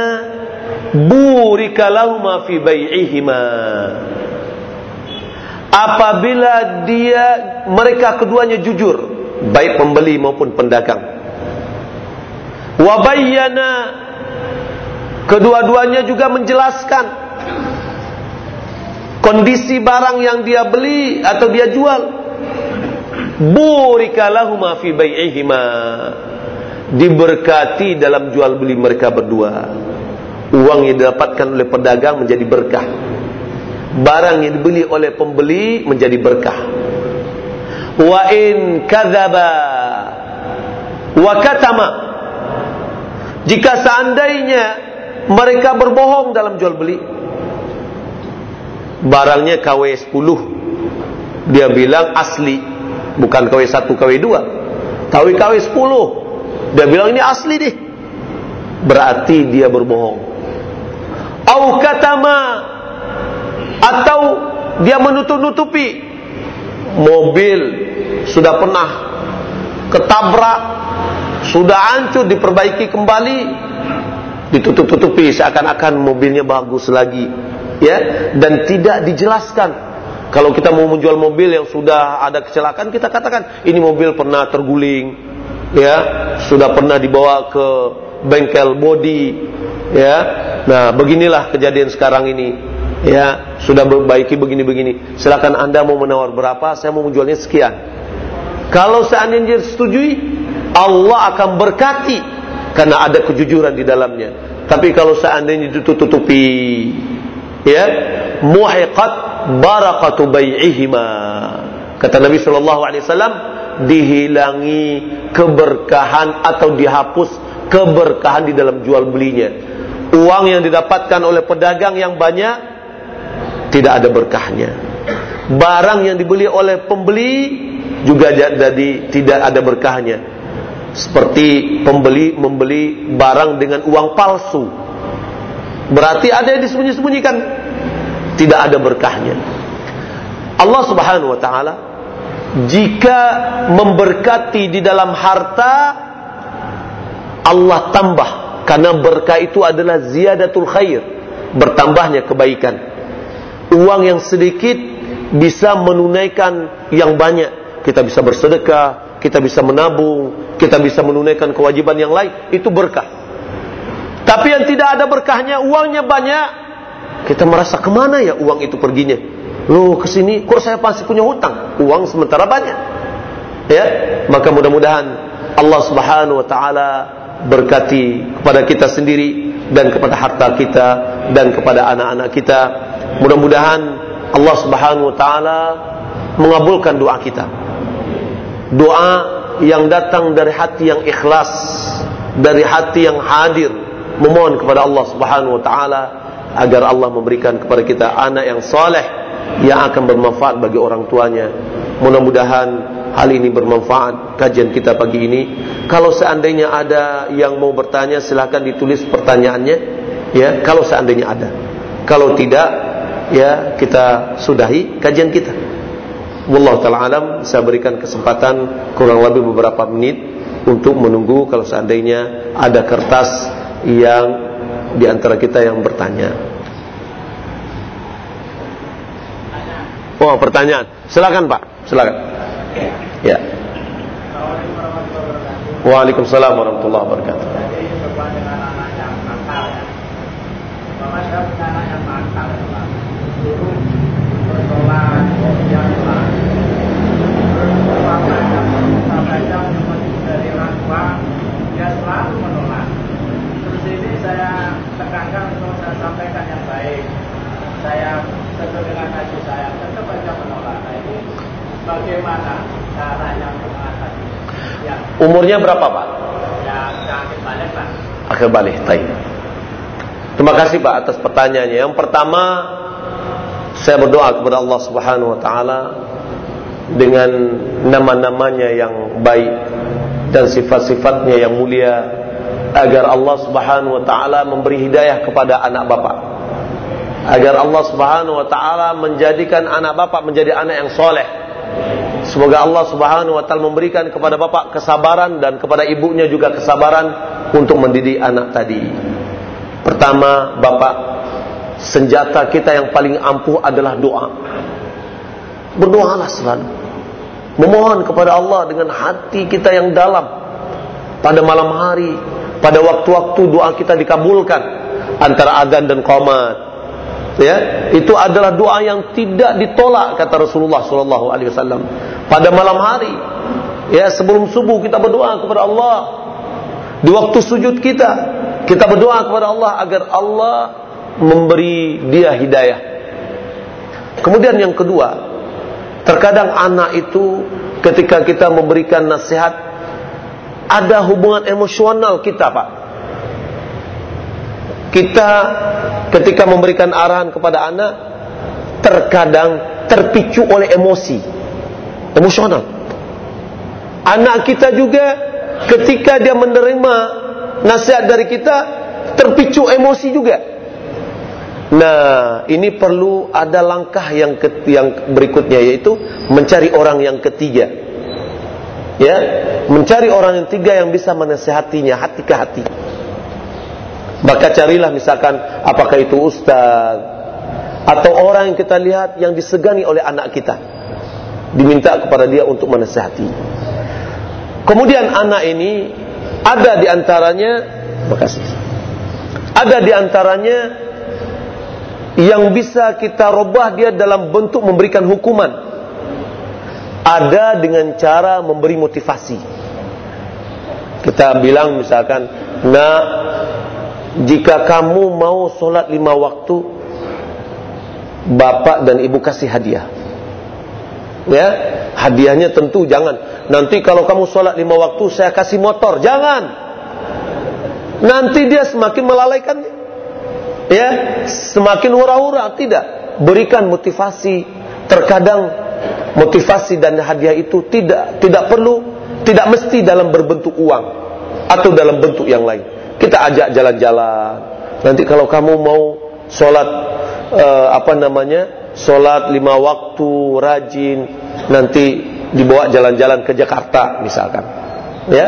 burika lahuma fi bai'ihima apabila dia mereka keduanya jujur baik pembeli maupun pedagang wa bayyana kedua-duanya juga menjelaskan kondisi barang yang dia beli atau dia jual. Burika lahuma fi bai'ihima diberkati dalam jual beli mereka berdua. Uang yang didapatkan oleh pedagang menjadi berkah. Barang yang dibeli oleh pembeli menjadi berkah. Wa in kadzaba wa katama. Jika seandainya mereka berbohong dalam jual beli barangnya KW 10 dia bilang asli bukan KW 1 KW 2 KW KW 10 dia bilang ini asli deh. Berarti dia berbohong. Au katama atau dia menutup-nutupi. Mobil sudah pernah ketabrak sudah hancur diperbaiki kembali ditutup-tutupi seakan-akan mobilnya bagus lagi ya. Dan tidak dijelaskan. Kalau kita mau menjual mobil yang sudah ada kecelakaan kita katakan ini mobil pernah terguling ya. Sudah pernah dibawa ke bengkel body ya. Nah beginilah kejadian sekarang ini ya sudah berbaiki begini-begini silakan anda mau menawar berapa saya mau menjualnya sekian kalau seandainya setujui Allah akan berkati karena ada kejujuran di dalamnya. Tapi kalau seandainya ditutupi ya, muhiqat barakatu bai'ihima. Kata Nabi sallallahu alaihi wasallam dihilangi keberkahan atau dihapus keberkahan di dalam jual belinya. Uang yang didapatkan oleh pedagang yang banyak tidak ada berkahnya. Barang yang dibeli oleh pembeli juga jadi tidak ada berkahnya seperti pembeli membeli barang dengan uang palsu. Berarti ada yang disembunyi-sembunyikan. Tidak ada berkahnya. Allah Subhanahu wa taala jika memberkati di dalam harta Allah tambah karena berkah itu adalah ziyadatul khair, bertambahnya kebaikan. Uang yang sedikit bisa menunaikan yang banyak. Kita bisa bersedekah, kita bisa menabung, kita bisa menunaikan kewajiban yang lain, itu berkah. Tapi yang tidak ada berkahnya, uangnya banyak, kita merasa ke mana ya uang itu perginya? Loh ke sini, kok saya pasti punya hutang? Uang sementara banyak. Ya, maka mudah-mudahan Allah Subhanahu Wa Taala berkati kepada kita sendiri dan kepada harta kita dan kepada anak-anak kita. Mudah-mudahan Allah Subhanahu Wa Taala mengabulkan doa kita. Doa yang datang dari hati yang ikhlas, dari hati yang hadir, memohon kepada Allah Subhanahu wa taala agar Allah memberikan kepada kita anak yang saleh yang akan bermanfaat bagi orang tuanya. Mudah-mudahan hal ini bermanfaat kajian kita pagi ini. Kalau seandainya ada yang mau bertanya silakan ditulis pertanyaannya ya, kalau seandainya ada. Kalau tidak ya kita sudahi kajian kita. Wallahu taala alam saya berikan kesempatan kurang lebih beberapa menit untuk menunggu kalau seandainya ada kertas yang di antara kita yang bertanya. Oh, pertanyaan. Silakan, Pak. Silakan. Ya. Waalaikumsalam warahmatullahi wabarakatuh. dia selalu menolak. Terus ini saya tekankan untuk saya sampaikan yang baik. Saya sesuai dengan kasih saya tetap saja menolak. Nah ini bagaimana caranya untuk mengatasi? Ya. Umurnya berapa Pak? Ya, akhir balik Pak. Akhir balik, baik. Terima kasih Pak atas pertanyaannya. Yang pertama, saya berdoa kepada Allah Subhanahu wa taala dengan nama-namanya yang baik dan sifat-sifatnya yang mulia agar Allah Subhanahu wa taala memberi hidayah kepada anak bapak. Agar Allah Subhanahu wa taala menjadikan anak bapak menjadi anak yang soleh. Semoga Allah Subhanahu wa taala memberikan kepada bapak kesabaran dan kepada ibunya juga kesabaran untuk mendidik anak tadi. Pertama bapak senjata kita yang paling ampuh adalah doa. Berdoalah selalu. Memohon kepada Allah dengan hati kita yang dalam. Pada malam hari, pada waktu-waktu doa kita dikabulkan antara adzan dan qomat. Ya, itu adalah doa yang tidak ditolak kata Rasulullah sallallahu alaihi wasallam. Pada malam hari, ya sebelum subuh kita berdoa kepada Allah. Di waktu sujud kita, Kita berdoa kepada Allah agar Allah memberi dia hidayah. Kemudian yang kedua, terkadang anak itu ketika kita memberikan nasihat ada hubungan emosional kita, Pak. Kita ketika memberikan arahan kepada anak terkadang terpicu oleh emosi emosional. Anak kita juga ketika dia menerima nasihat dari kita terpicu emosi juga. Nah, ini perlu ada langkah yang ke, yang berikutnya yaitu mencari orang yang ketiga. Ya, mencari orang yang ketiga yang bisa menasehatinya hati ke hati. Maka carilah misalkan apakah itu ustaz atau orang yang kita lihat yang disegani oleh anak kita. Diminta kepada dia untuk menasehati. Kemudian anak ini ada di antaranya, makasih. Ada di antaranya yang bisa kita robah dia dalam bentuk memberikan hukuman. Ada dengan cara memberi motivasi. Kita bilang misalkan, nak, jika kamu mau sholat lima waktu, bapak dan ibu kasih hadiah. Ya, hadiahnya tentu jangan Nanti kalau kamu sholat lima waktu saya kasih motor. Jangan. Nanti dia semakin melalaikan. Ya, semakin hura-hura. Tidak. Berikan motivasi. Terkadang motivasi dan hadiah itu tidak tidak perlu, tidak mesti dalam berbentuk uang atau dalam bentuk yang lain. Kita ajak jalan-jalan. Nanti kalau kamu mau sholat uh, apa namanya, sholat lima waktu rajin, nanti dibawa jalan-jalan ke Jakarta misalkan. Ya,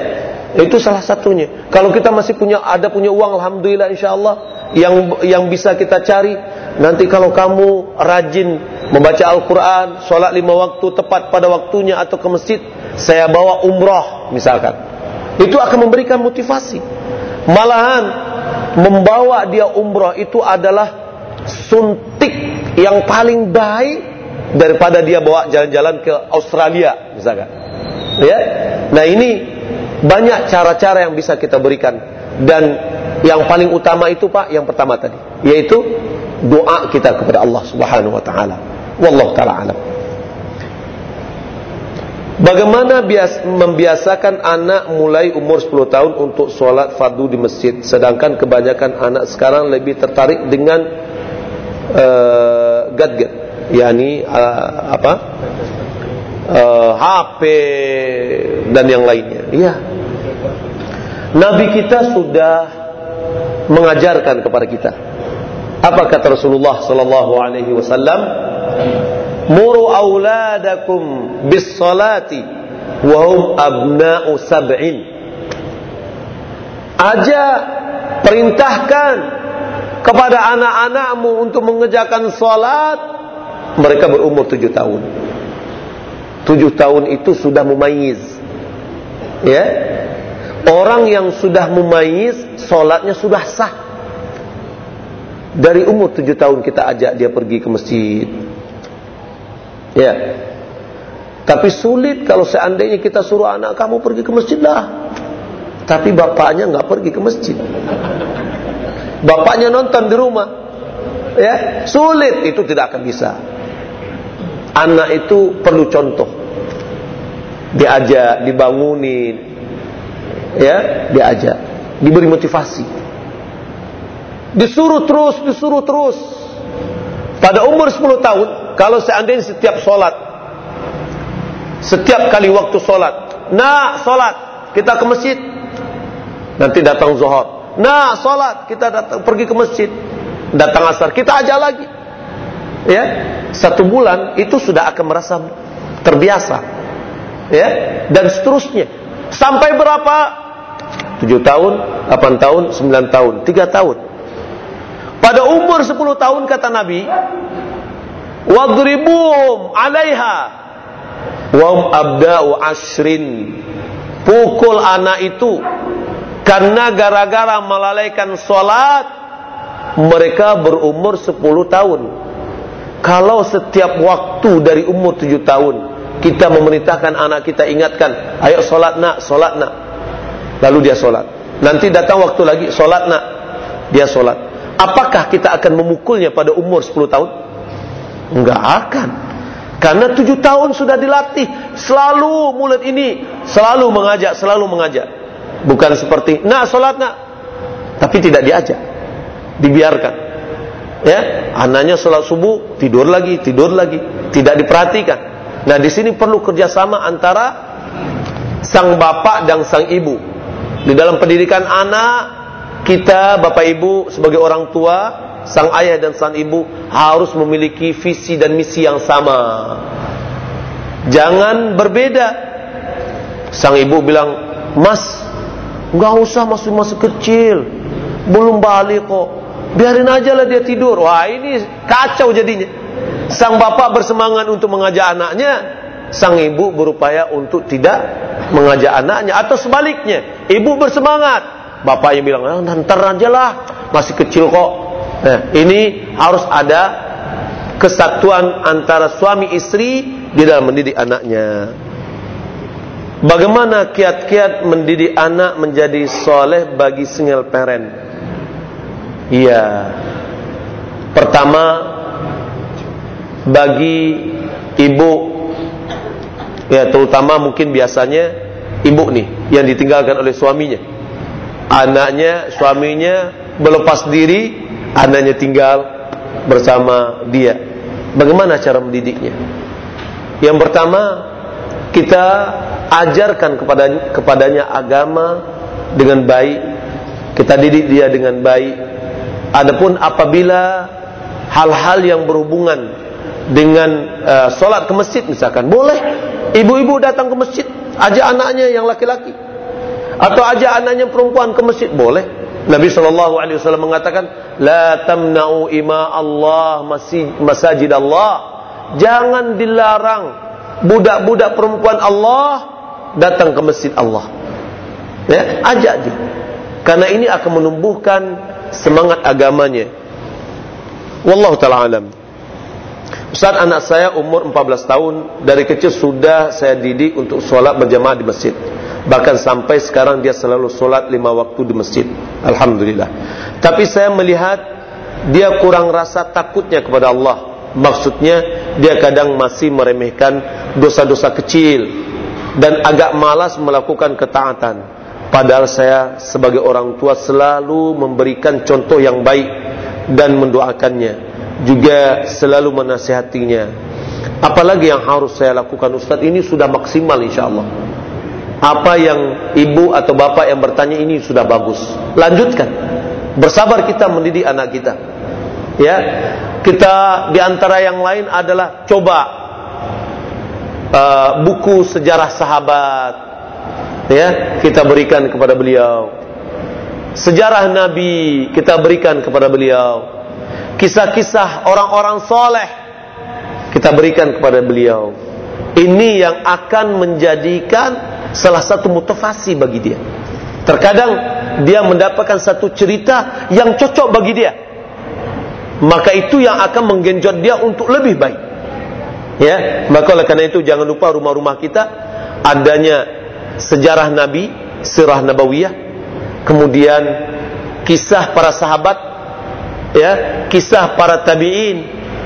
itu salah satunya. Kalau kita masih punya ada punya uang, alhamdulillah insyaallah yang yang bisa kita cari. Nanti kalau kamu rajin membaca Al-Quran, sholat lima waktu tepat pada waktunya atau ke masjid, saya bawa umroh misalkan. Itu akan memberikan motivasi. Malahan membawa dia umroh itu adalah suntik yang paling baik daripada dia bawa jalan-jalan ke Australia misalkan. Ya. Nah, ini banyak cara-cara yang bisa kita berikan dan yang paling utama itu Pak, yang pertama tadi, yaitu doa kita kepada Allah Subhanahu wa taala. Wallahu taala alam. Bagaimana bias, membiasakan anak mulai umur 10 tahun untuk sholat fardu di masjid Sedangkan kebanyakan anak sekarang lebih tertarik dengan uh, gadget yakni uh, apa uh, eh, HP dan yang lainnya. Iya. Nabi kita sudah mengajarkan kepada kita. Apa kata Rasulullah sallallahu alaihi wasallam? Muru auladakum bis salati wa hum abna'u sab'in. Aja perintahkan kepada anak-anakmu untuk mengerjakan salat mereka berumur tujuh tahun. Tujuh tahun itu sudah mumayyiz. Ya. Orang yang sudah mumayyiz, sholatnya sudah sah. Dari umur tujuh tahun kita ajak dia pergi ke masjid. Ya. Tapi sulit kalau seandainya kita suruh anak kamu pergi ke masjid lah. Tapi bapaknya nggak pergi ke masjid. Bapaknya nonton di rumah. Ya, sulit itu tidak akan bisa. Anak itu perlu contoh. Diajak, dibangunin. Ya, diajak. Diberi motivasi. Disuruh terus, disuruh terus. Pada umur 10 tahun, kalau seandainya setiap sholat, setiap kali waktu sholat, nah sholat, kita ke masjid, nanti datang zuhur. Nah sholat, kita datang pergi ke masjid, datang asar, kita ajak lagi. Ya satu bulan itu sudah akan merasa terbiasa. Ya dan seterusnya. Sampai berapa? Tujuh tahun delapan tahun sembilan tahun tiga tahun pada umur sepuluh tahun kata Nabi wadribum alaiha wam abda'u ashrin pukul anak itu karena gara-gara melalaikan sholat mereka berumur sepuluh tahun kalau setiap waktu dari umur tujuh tahun kita memerintahkan anak kita ingatkan, ayo solat nak, solat nak. Lalu dia solat. Nanti datang waktu lagi solat nak, dia solat. Apakah kita akan memukulnya pada umur 10 tahun? Enggak akan. Karena tujuh tahun sudah dilatih Selalu mulut ini Selalu mengajak, selalu mengajak Bukan seperti, nak solat nak Tapi tidak diajak Dibiarkan Ya, anaknya sholat subuh tidur lagi, tidur lagi, tidak diperhatikan. Nah di sini perlu kerjasama antara sang bapak dan sang ibu. Di dalam pendidikan anak kita, bapak ibu sebagai orang tua, sang ayah dan sang ibu harus memiliki visi dan misi yang sama. Jangan berbeda. Sang ibu bilang, Mas, nggak usah masuk masuk kecil, belum balik kok biarin aja lah dia tidur. Wah ini kacau jadinya. Sang bapak bersemangat untuk mengajak anaknya, sang ibu berupaya untuk tidak mengajak anaknya atau sebaliknya, ibu bersemangat, bapaknya bilang, ah, ntar aja lah, masih kecil kok. Nah, ini harus ada kesatuan antara suami istri di dalam mendidik anaknya. Bagaimana kiat-kiat mendidik anak menjadi soleh bagi single parent? Iya. Pertama bagi ibu ya terutama mungkin biasanya ibu nih yang ditinggalkan oleh suaminya. Anaknya, suaminya melepas diri, anaknya tinggal bersama dia. Bagaimana cara mendidiknya? Yang pertama, kita ajarkan kepada kepadanya agama dengan baik. Kita didik dia dengan baik Adapun apabila hal-hal yang berhubungan dengan uh, solat ke masjid misalkan, boleh ibu-ibu datang ke masjid, ajak anaknya yang laki-laki, atau ajak anaknya perempuan ke masjid, boleh. Nabi Shallallahu Alaihi Wasallam mengatakan, la tamna'u ima Allah masajid Allah. Jangan dilarang budak-budak perempuan Allah datang ke masjid Allah. Ya, ajak dia. Karena ini akan menumbuhkan semangat agamanya. Wallahu taala alam. Ustaz anak saya umur 14 tahun dari kecil sudah saya didik untuk sholat berjamaah di masjid. Bahkan sampai sekarang dia selalu sholat lima waktu di masjid. Alhamdulillah. Tapi saya melihat dia kurang rasa takutnya kepada Allah. Maksudnya dia kadang masih meremehkan dosa-dosa kecil dan agak malas melakukan ketaatan. Padahal saya sebagai orang tua selalu memberikan contoh yang baik dan mendoakannya, juga selalu menasihatinya. Apalagi yang harus saya lakukan Ustaz ini sudah maksimal insya Allah. Apa yang ibu atau bapak yang bertanya ini sudah bagus. Lanjutkan. Bersabar kita mendidik anak kita. Ya, kita di antara yang lain adalah coba uh, buku sejarah sahabat ya kita berikan kepada beliau sejarah nabi kita berikan kepada beliau kisah-kisah orang-orang soleh kita berikan kepada beliau. Ini yang akan menjadikan salah satu motivasi bagi dia. Terkadang dia mendapatkan satu cerita yang cocok bagi dia. Maka itu yang akan menggenjot dia untuk lebih baik. Ya maka oleh karena itu jangan lupa rumah-rumah kita adanya sejarah Nabi, sirah nabawiyah, kemudian kisah para sahabat, ya, kisah para tabi'in,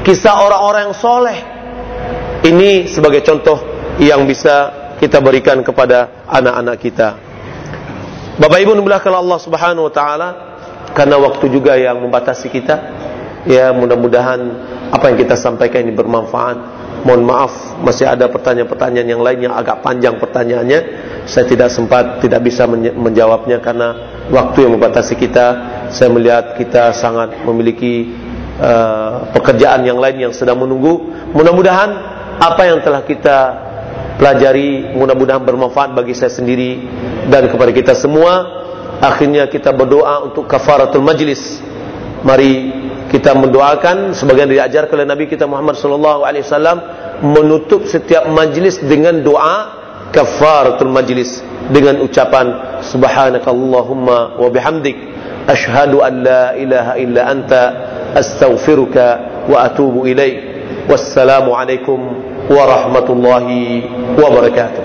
kisah orang-orang yang soleh. Ini sebagai contoh yang bisa kita berikan kepada anak-anak kita. Bapak Ibu dimulakan Allah Subhanahu wa taala karena waktu juga yang membatasi kita. Ya, mudah-mudahan apa yang kita sampaikan ini bermanfaat Mohon maaf masih ada pertanyaan-pertanyaan yang lain yang agak panjang pertanyaannya. Saya tidak sempat tidak bisa menjawabnya karena waktu yang membatasi kita. Saya melihat kita sangat memiliki uh, pekerjaan yang lain yang sedang menunggu. Mudah-mudahan apa yang telah kita pelajari mudah-mudahan bermanfaat bagi saya sendiri dan kepada kita semua. Akhirnya kita berdoa untuk kafaratul majlis. Mari kita mendoakan sebagian diajarkan oleh Nabi kita Muhammad sallallahu alaihi wasallam menutup setiap majlis dengan doa kafaratul majlis dengan ucapan subhanakallahumma wa bihamdik asyhadu an la ilaha illa anta astaghfiruka wa atubu ilaik wassalamu alaikum warahmatullahi wabarakatuh